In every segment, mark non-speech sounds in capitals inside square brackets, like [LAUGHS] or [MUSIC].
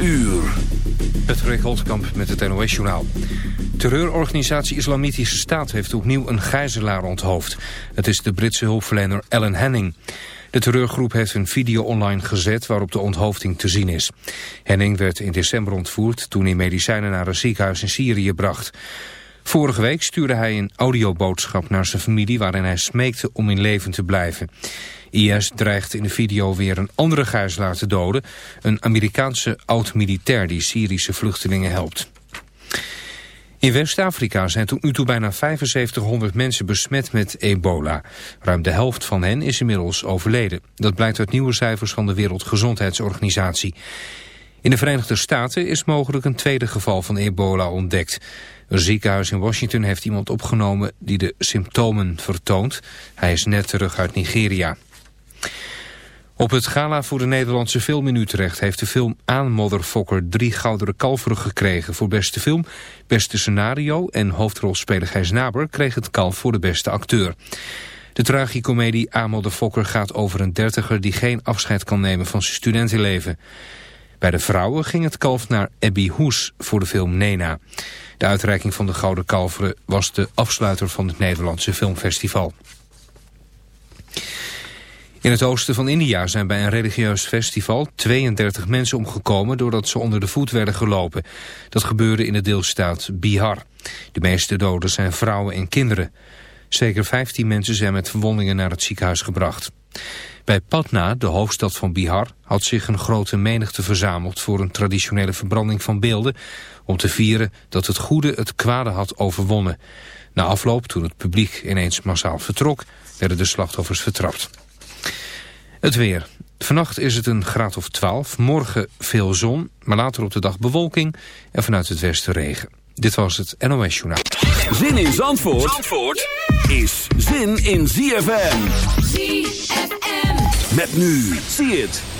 uur. Het Holtkamp met het NOS-journaal. Terreurorganisatie Islamitische Staat heeft opnieuw een gijzelaar onthoofd. Het is de Britse hulpverlener Ellen Henning. De terreurgroep heeft een video online gezet waarop de onthoofding te zien is. Henning werd in december ontvoerd toen hij medicijnen naar een ziekenhuis in Syrië bracht. Vorige week stuurde hij een audioboodschap naar zijn familie waarin hij smeekte om in leven te blijven. IS dreigt in de video weer een andere gijzelaar te doden, een Amerikaanse oud-militair die Syrische vluchtelingen helpt. In West-Afrika zijn tot nu toe bijna 7500 mensen besmet met ebola. Ruim de helft van hen is inmiddels overleden. Dat blijkt uit nieuwe cijfers van de Wereldgezondheidsorganisatie. In de Verenigde Staten is mogelijk een tweede geval van ebola ontdekt. Een ziekenhuis in Washington heeft iemand opgenomen die de symptomen vertoont. Hij is net terug uit Nigeria. Op het gala voor de Nederlandse film in Utrecht heeft de film Aan Motherfokker drie gouderen kalveren gekregen voor beste film, beste scenario en hoofdrolspeler Gijs Naber kreeg het kalf voor de beste acteur. De tragicomedie Aan Motherfokker gaat over een dertiger die geen afscheid kan nemen van zijn studentenleven. Bij de vrouwen ging het kalf naar Abby Hoes voor de film Nena. De uitreiking van de Gouden Kalveren was de afsluiter van het Nederlandse Filmfestival. In het oosten van India zijn bij een religieus festival 32 mensen omgekomen doordat ze onder de voet werden gelopen. Dat gebeurde in de deelstaat Bihar. De meeste doden zijn vrouwen en kinderen. Zeker 15 mensen zijn met verwondingen naar het ziekenhuis gebracht. Bij Patna, de hoofdstad van Bihar, had zich een grote menigte verzameld voor een traditionele verbranding van beelden om te vieren dat het goede het kwade had overwonnen. Na afloop, toen het publiek ineens massaal vertrok, werden de slachtoffers vertrapt. Het weer. Vannacht is het een graad of 12, morgen veel zon, maar later op de dag bewolking en vanuit het westen regen. Dit was het NOS Journaal. Zin in Zandvoort, Zandvoort is zin in ZFM. ZFM. Met nu, zie het.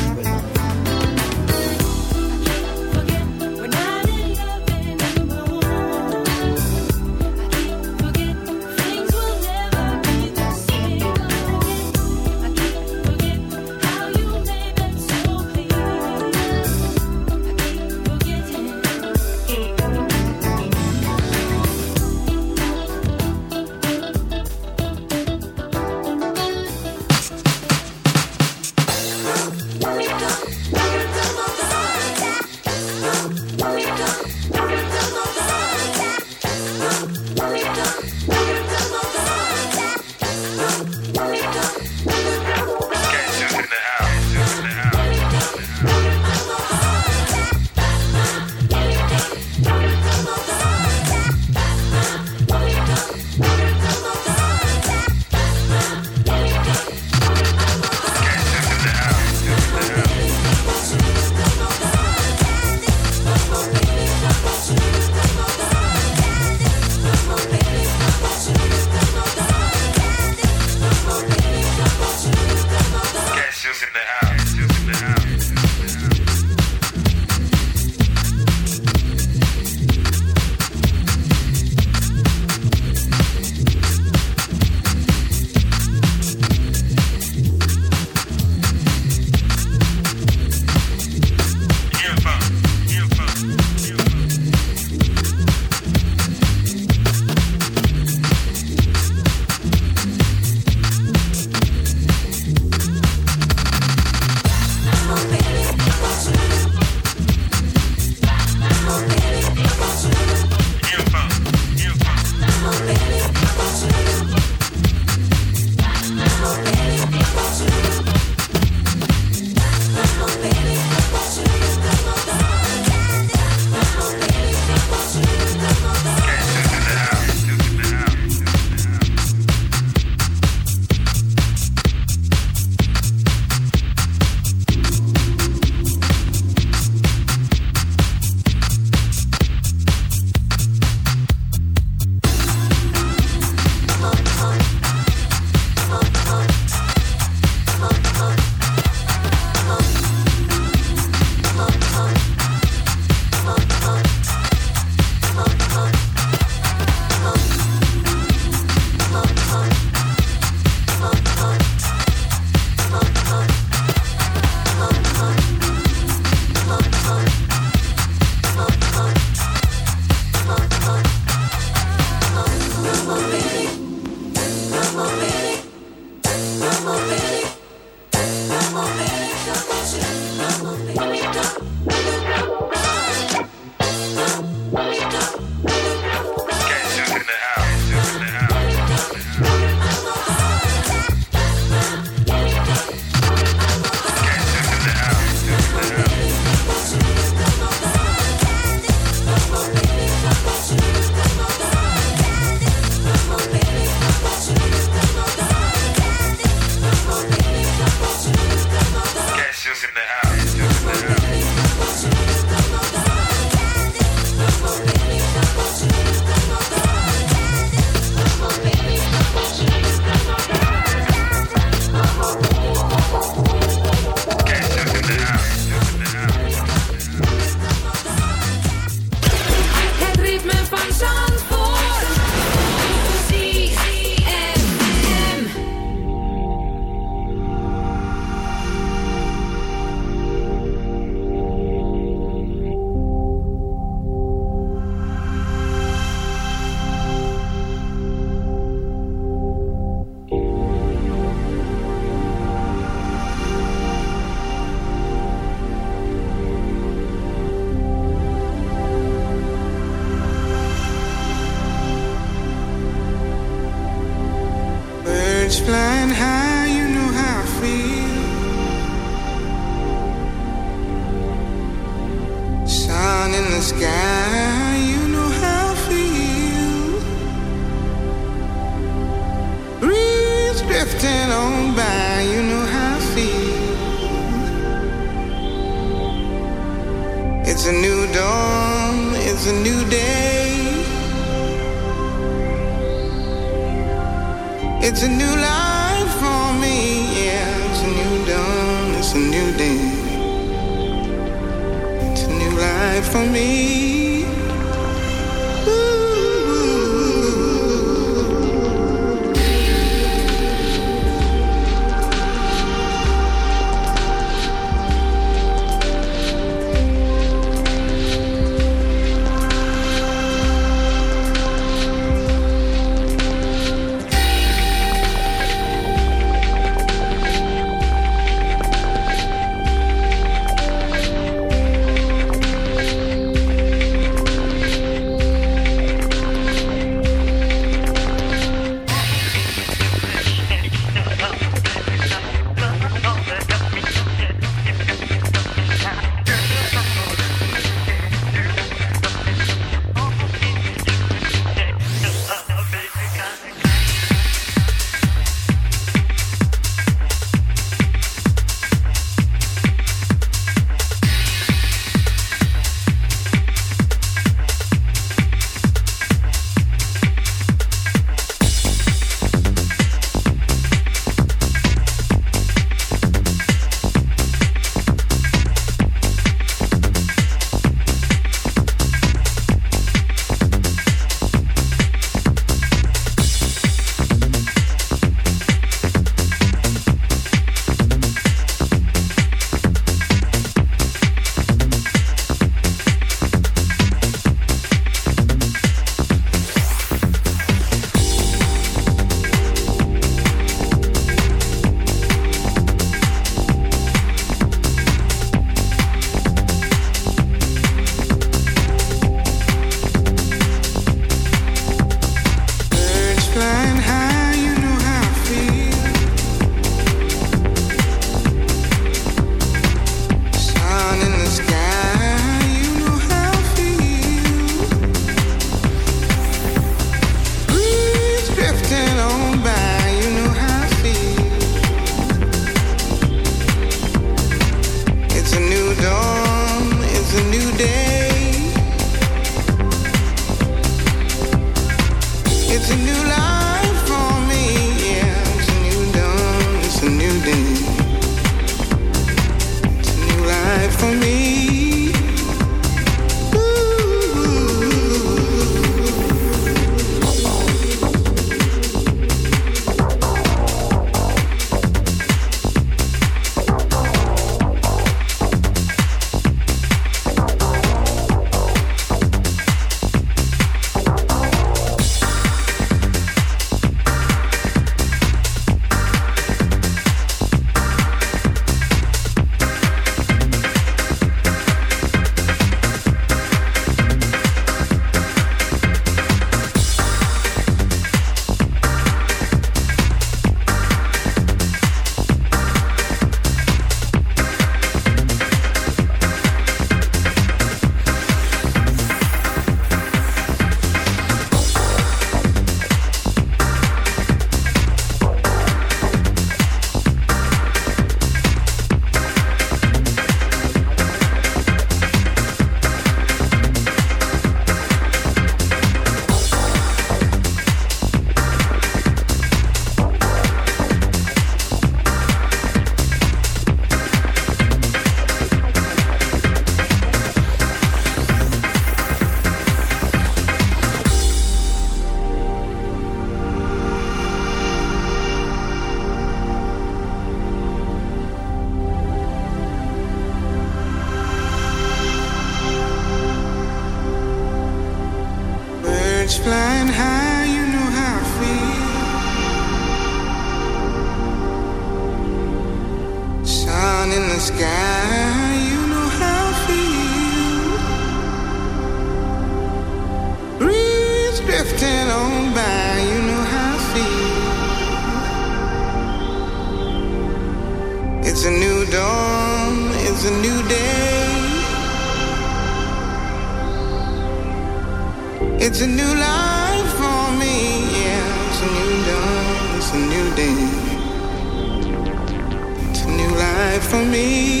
for me.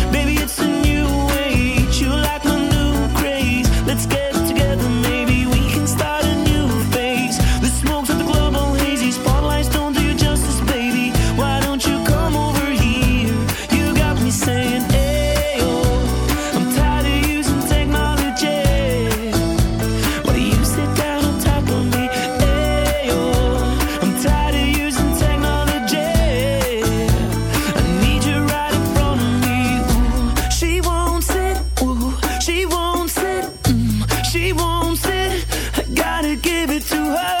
I gotta give it to her.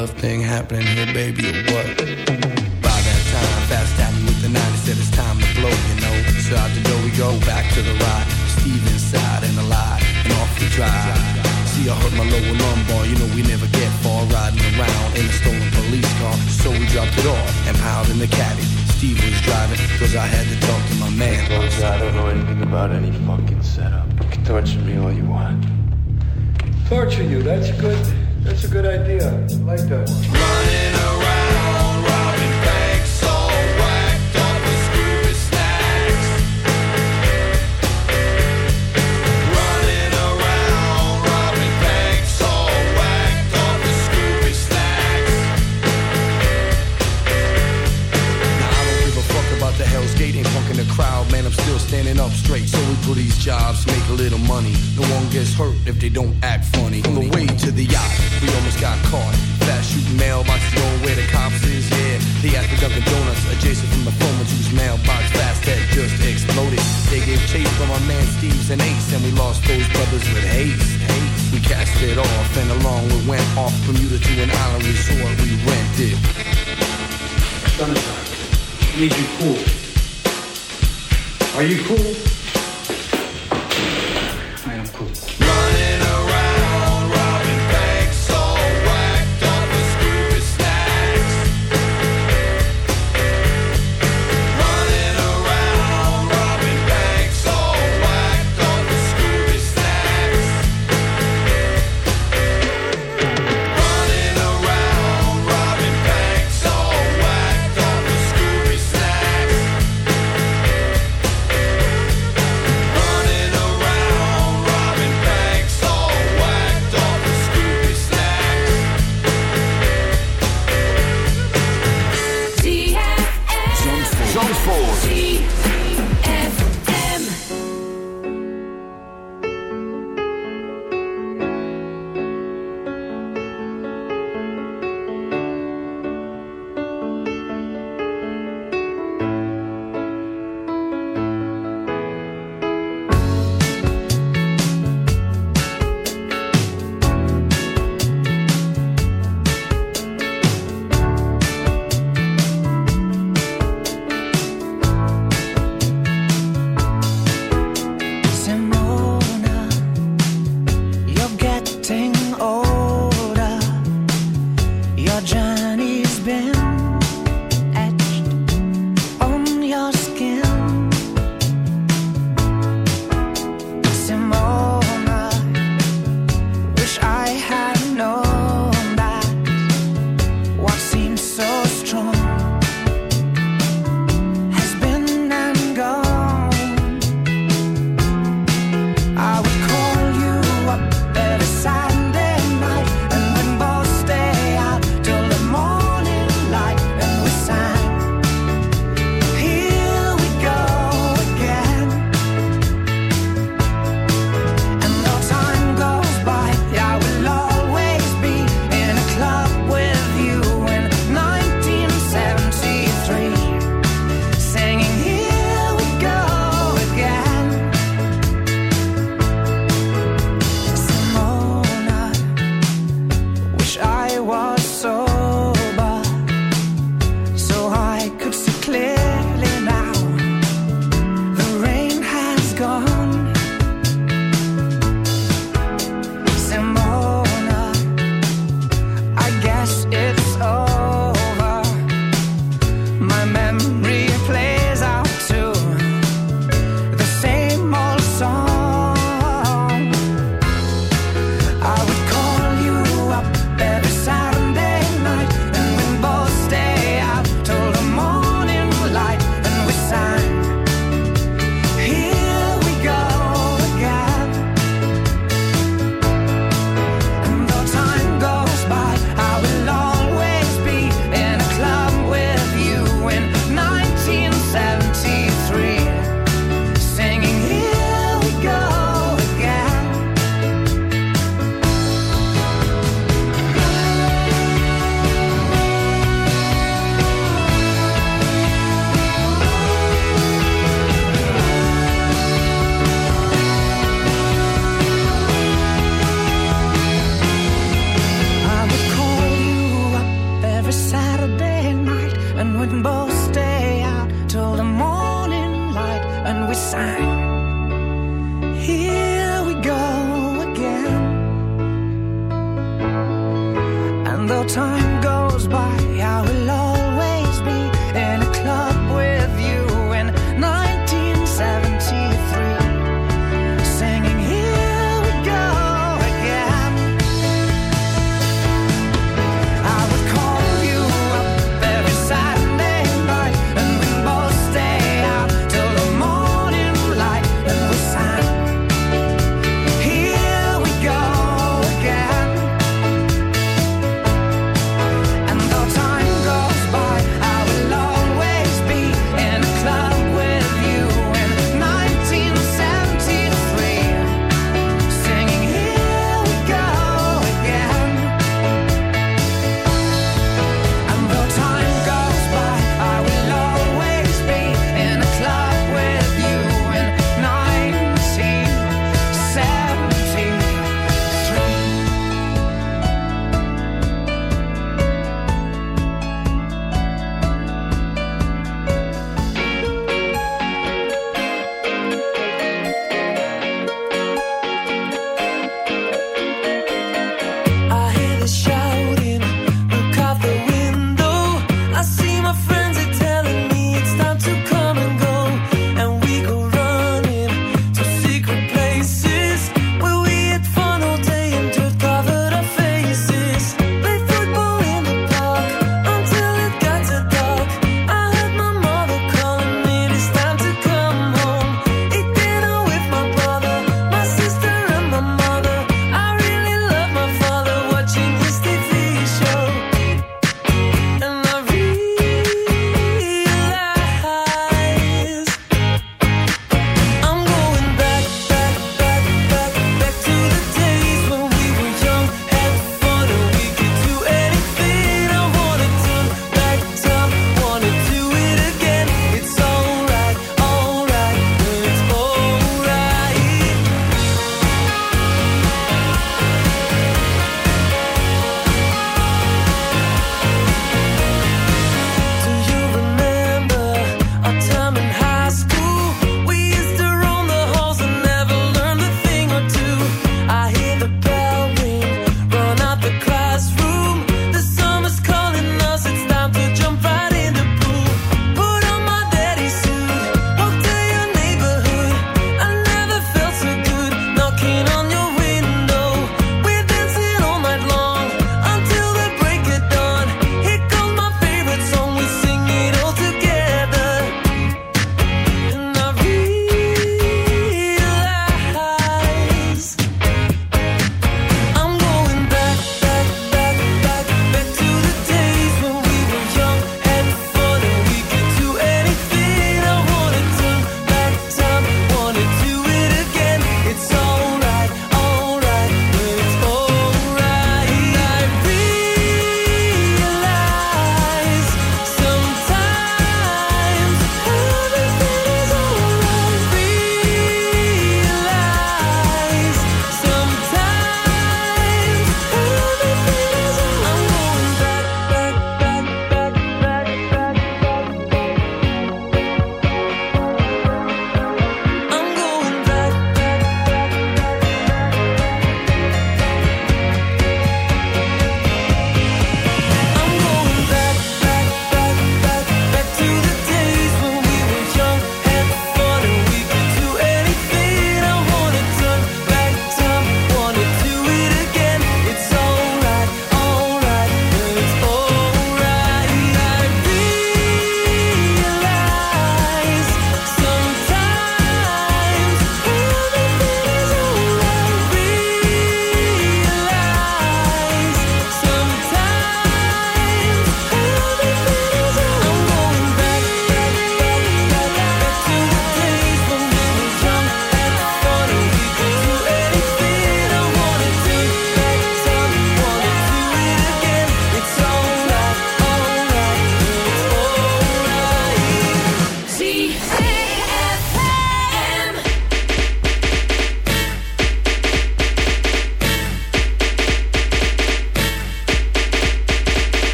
love thing happening here, baby. to the yacht. We almost got caught. Fast shooting mailboxes going where the cops is, yeah. They at the Dunkin' Donuts adjacent from the phone whose mailbox fast that just exploded. They gave chase from our man Steve's and Ace, and we lost those brothers with haste. haste. We cast it off, and along we went off from Bermuda to an island resort we rented. Summertime. Need you cool. Are you cool?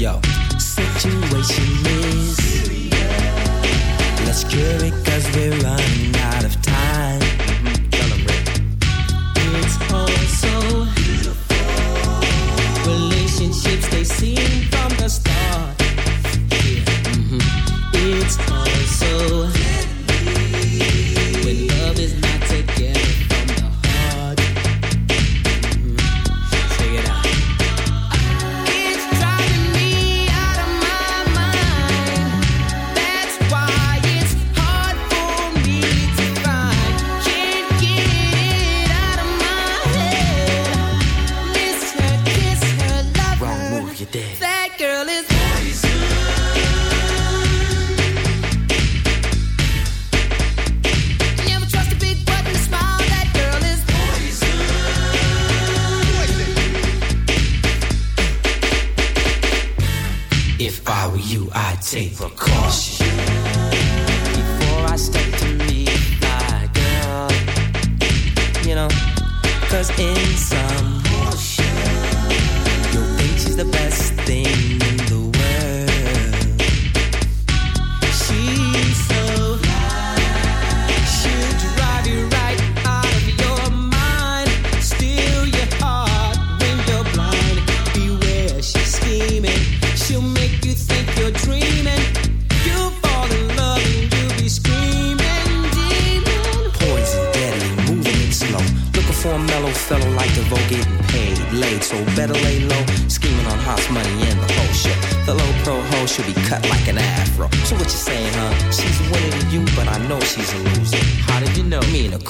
Yo, situation is. Let's cure it cause we're running out of time.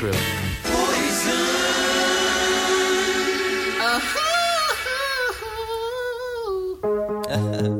Trill. Poison. Uh-huh. [LAUGHS]